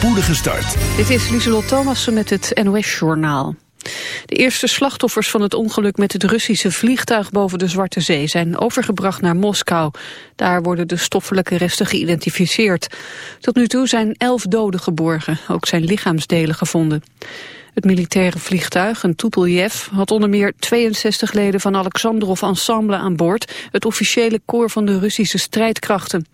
start. Dit is Lieselot Thomassen met het NOS-journaal. De eerste slachtoffers van het ongeluk met het Russische vliegtuig boven de Zwarte Zee zijn overgebracht naar Moskou. Daar worden de stoffelijke resten geïdentificeerd. Tot nu toe zijn elf doden geborgen, ook zijn lichaamsdelen gevonden. Het militaire vliegtuig, een Tupolev, had onder meer 62 leden van Alexandrov Ensemble aan boord, het officiële koor van de Russische strijdkrachten.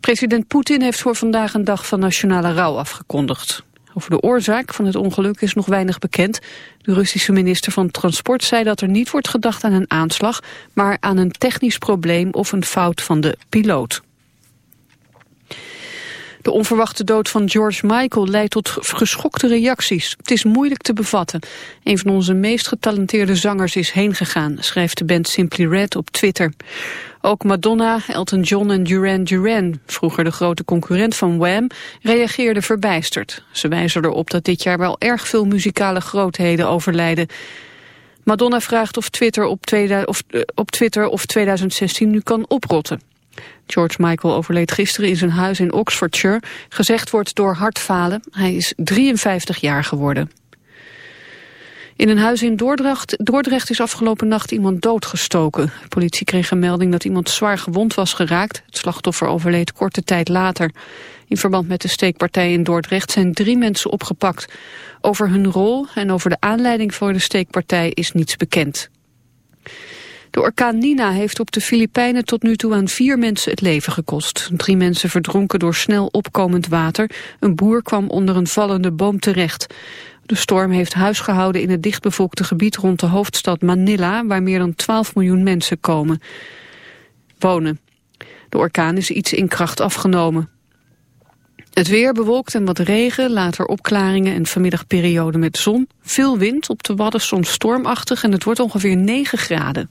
President Poetin heeft voor vandaag een dag van nationale rouw afgekondigd. Over de oorzaak van het ongeluk is nog weinig bekend. De Russische minister van Transport zei dat er niet wordt gedacht aan een aanslag, maar aan een technisch probleem of een fout van de piloot. De onverwachte dood van George Michael leidt tot geschokte reacties. Het is moeilijk te bevatten. Een van onze meest getalenteerde zangers is heengegaan, schrijft de band Simply Red op Twitter. Ook Madonna, Elton John en Duran Duran, vroeger de grote concurrent van Wham, reageerden verbijsterd. Ze wijzen erop dat dit jaar wel erg veel muzikale grootheden overlijden. Madonna vraagt of Twitter op, of, uh, op Twitter of 2016 nu kan oprotten. George Michael overleed gisteren in zijn huis in Oxfordshire. Gezegd wordt door hartfalen. Hij is 53 jaar geworden. In een huis in Dordrecht, Dordrecht is afgelopen nacht iemand doodgestoken. De politie kreeg een melding dat iemand zwaar gewond was geraakt. Het slachtoffer overleed korte tijd later. In verband met de steekpartij in Dordrecht zijn drie mensen opgepakt. Over hun rol en over de aanleiding voor de steekpartij is niets bekend. De orkaan Nina heeft op de Filipijnen tot nu toe aan vier mensen het leven gekost. Drie mensen verdronken door snel opkomend water. Een boer kwam onder een vallende boom terecht. De storm heeft huis gehouden in het dichtbevolkte gebied rond de hoofdstad Manila... waar meer dan 12 miljoen mensen komen wonen. De orkaan is iets in kracht afgenomen. Het weer bewolkt en wat regen, later opklaringen en vanmiddag periode met zon. Veel wind, op de Wadden soms stormachtig en het wordt ongeveer 9 graden.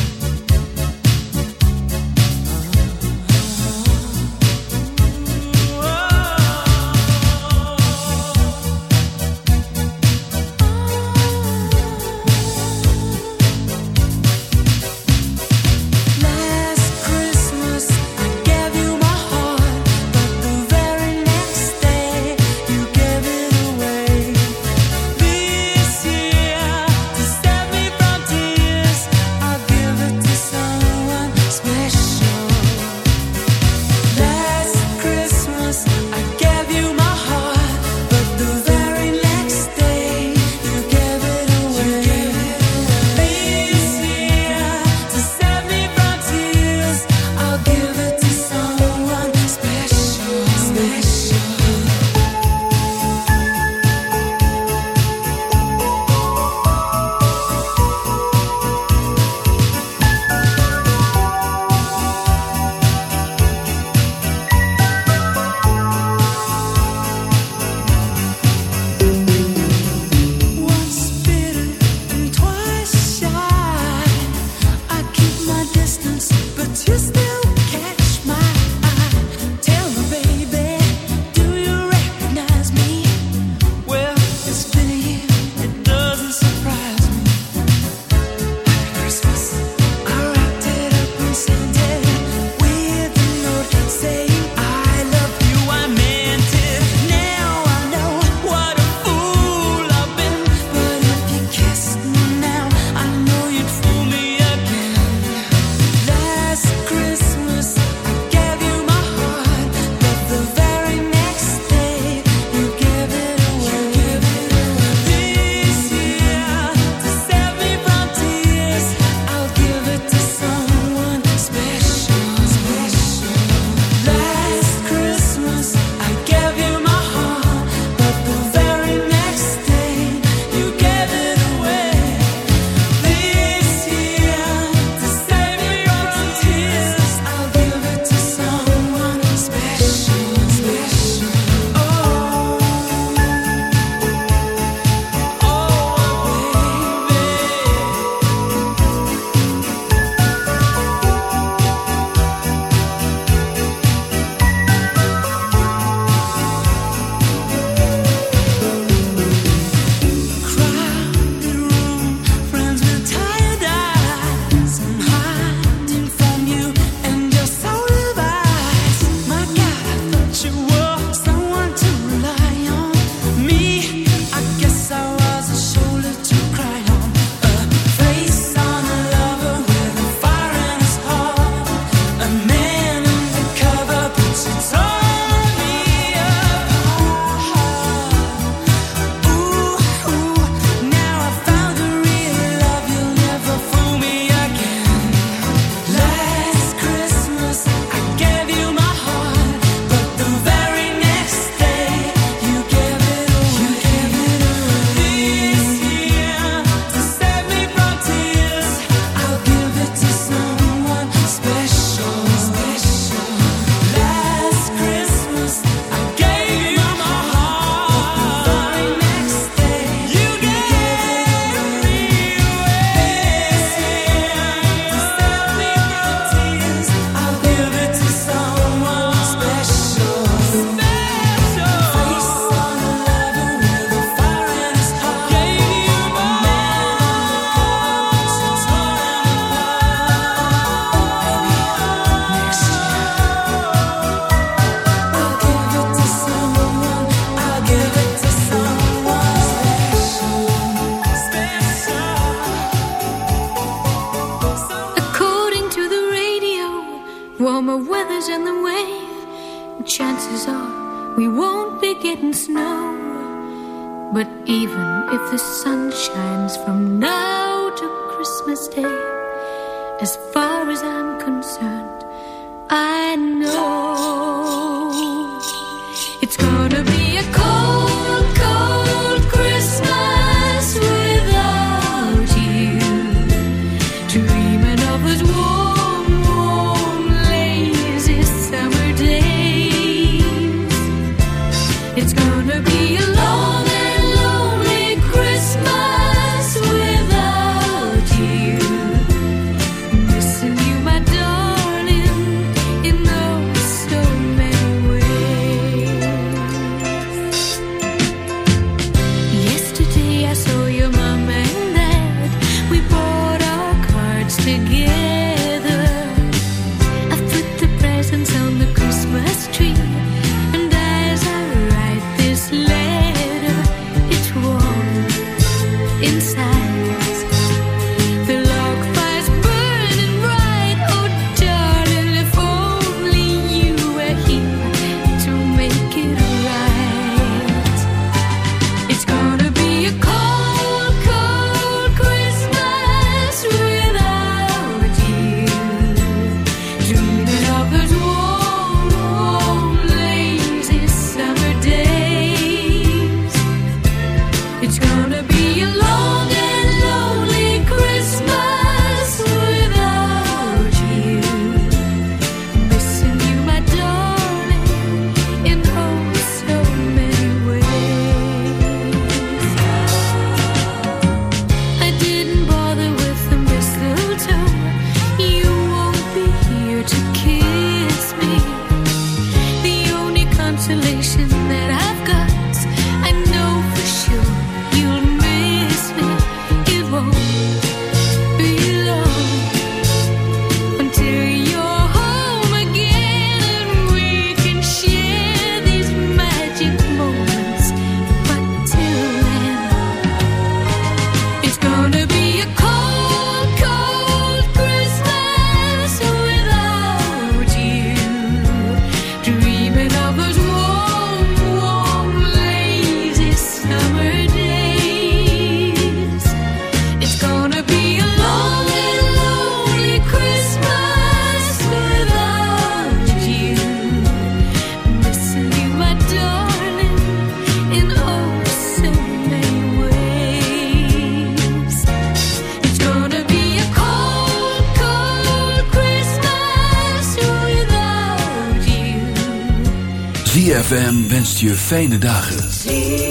ZFM wenst je fijne dagen.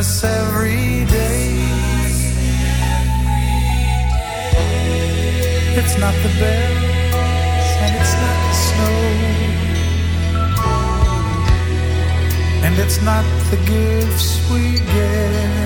Every day. It's not the bells and it's not the snow. And it's not the gifts we get.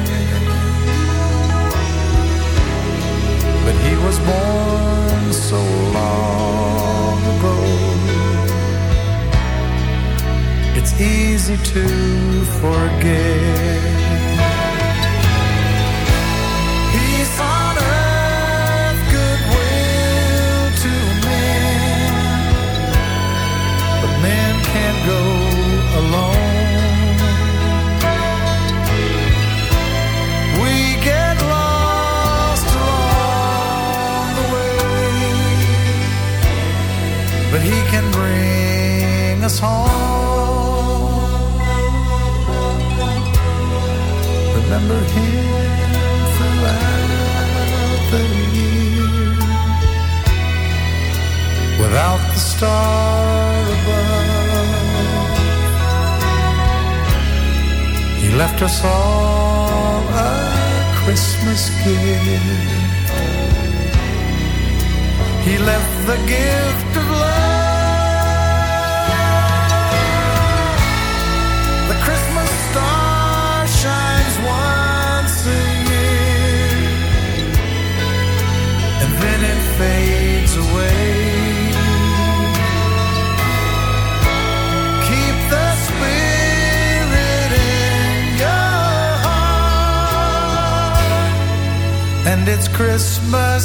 He left the gift of love. The Christmas star shines once a year, and then it fades away. Keep the spirit in your heart, and it's Christmas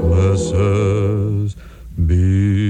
blesses be.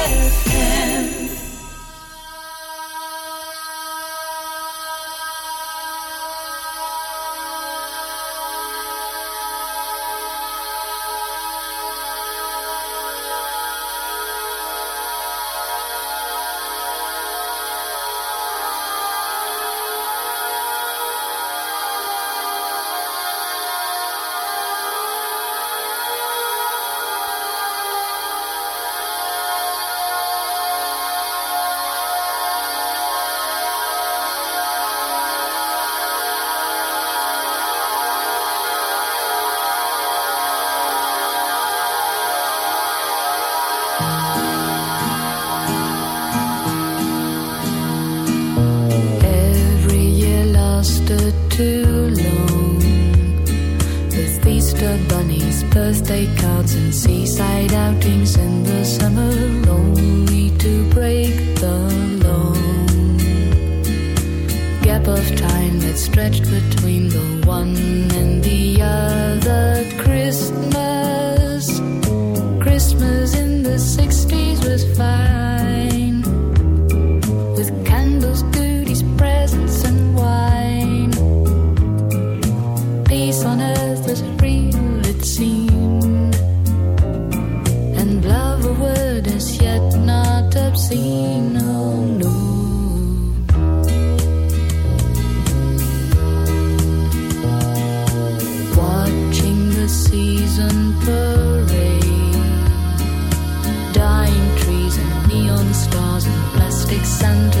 Celtic sun.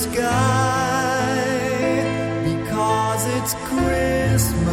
sky because it's Christmas.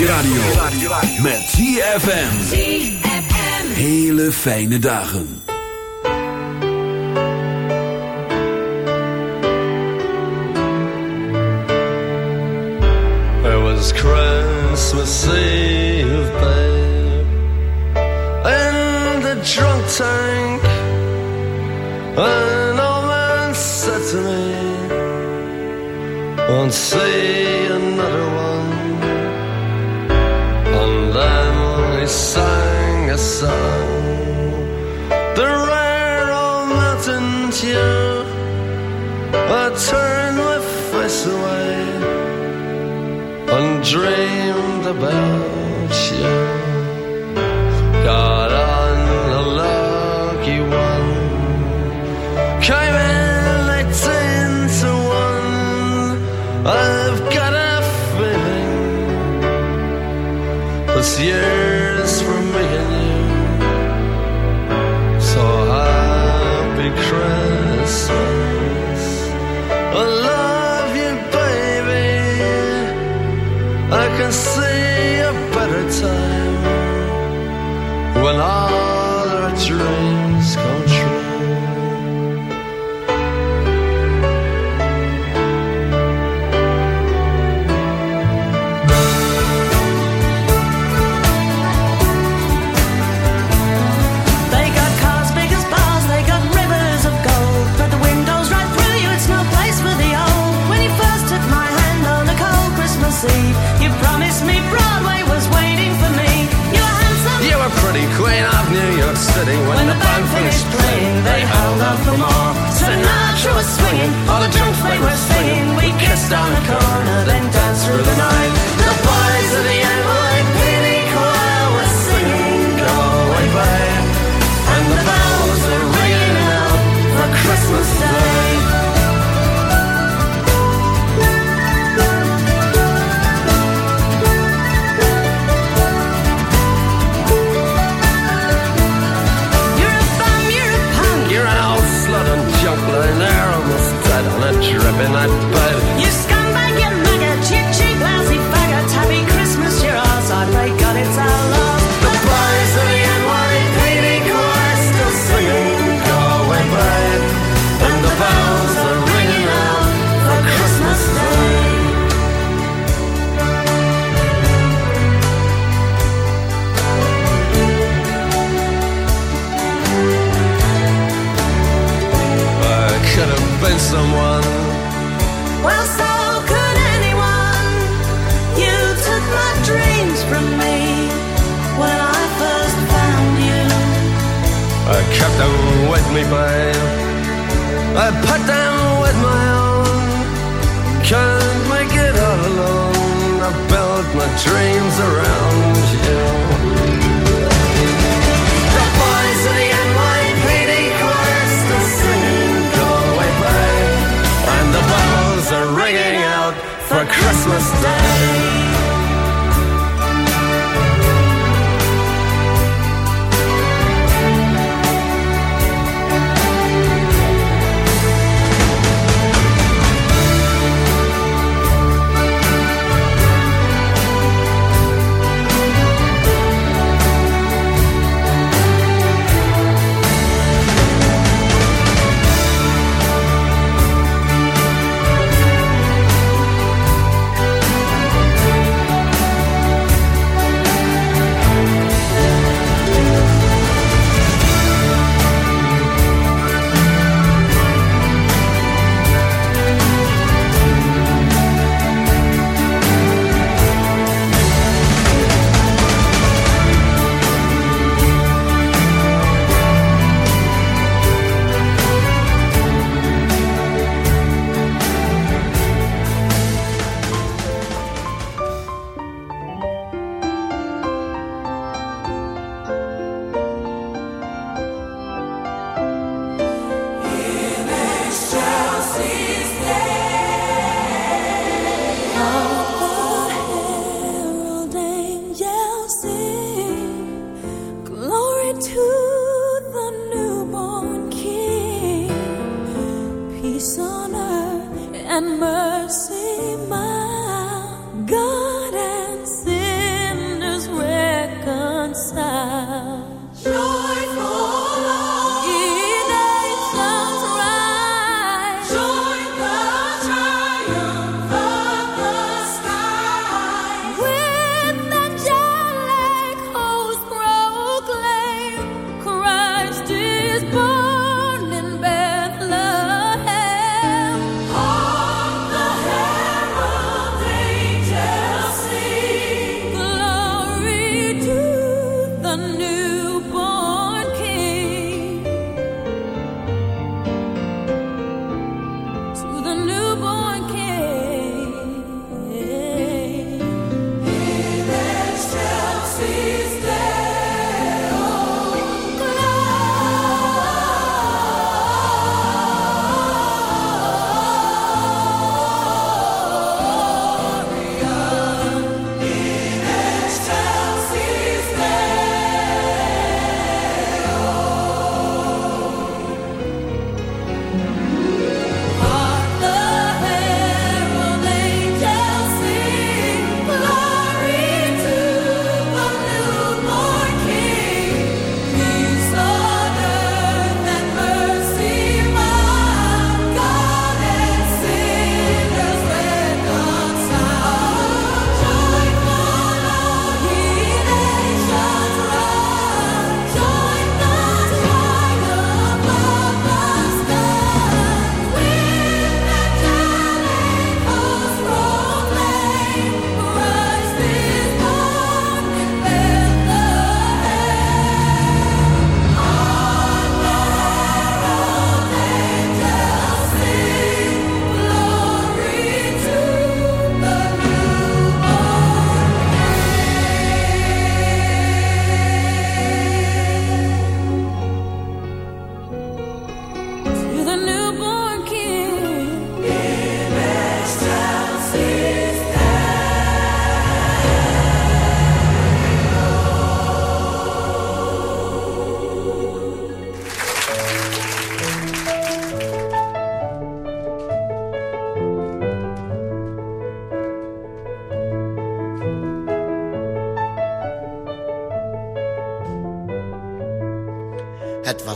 je radio. Met ZFM. Hele fijne dagen. It was Christmas Eve, babe. In the drunk tank. An old man said to me. Won't see about and I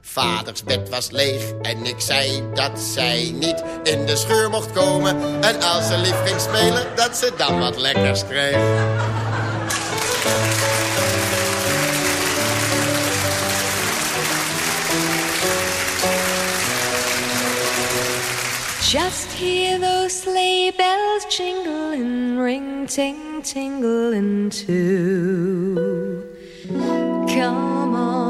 Vaders bed was leeg en ik zei dat zij niet in de scheur mocht komen. En als ze lief ging spelen, dat ze dan wat lekkers kreeg. Just hear those sleigh bells jingle and ring, ting, tingling too. Come on,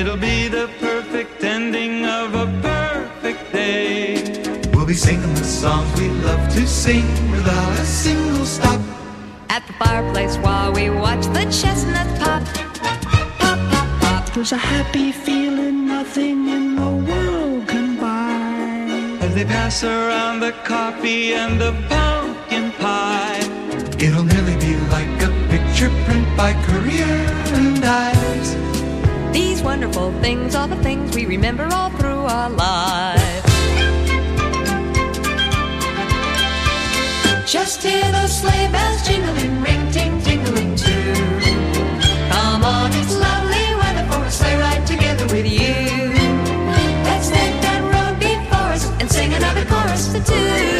It'll be the perfect ending of a perfect day. We'll be singing the songs we love to sing without a single stop. At the fireplace while we watch the chestnut pop. pop, pop. There's a happy feeling nothing in the world can buy. As they pass pass around the coffee and the pumpkin pie. It'll nearly be like a picture print by Career and Ives. These wonderful things are the things we remember all through our lives. Just hear those sleigh bells jingling, ring, ting, tingling too. Come on, it's lovely weather for a sleigh ride together with you. Let's take that road before us and sing another chorus for two.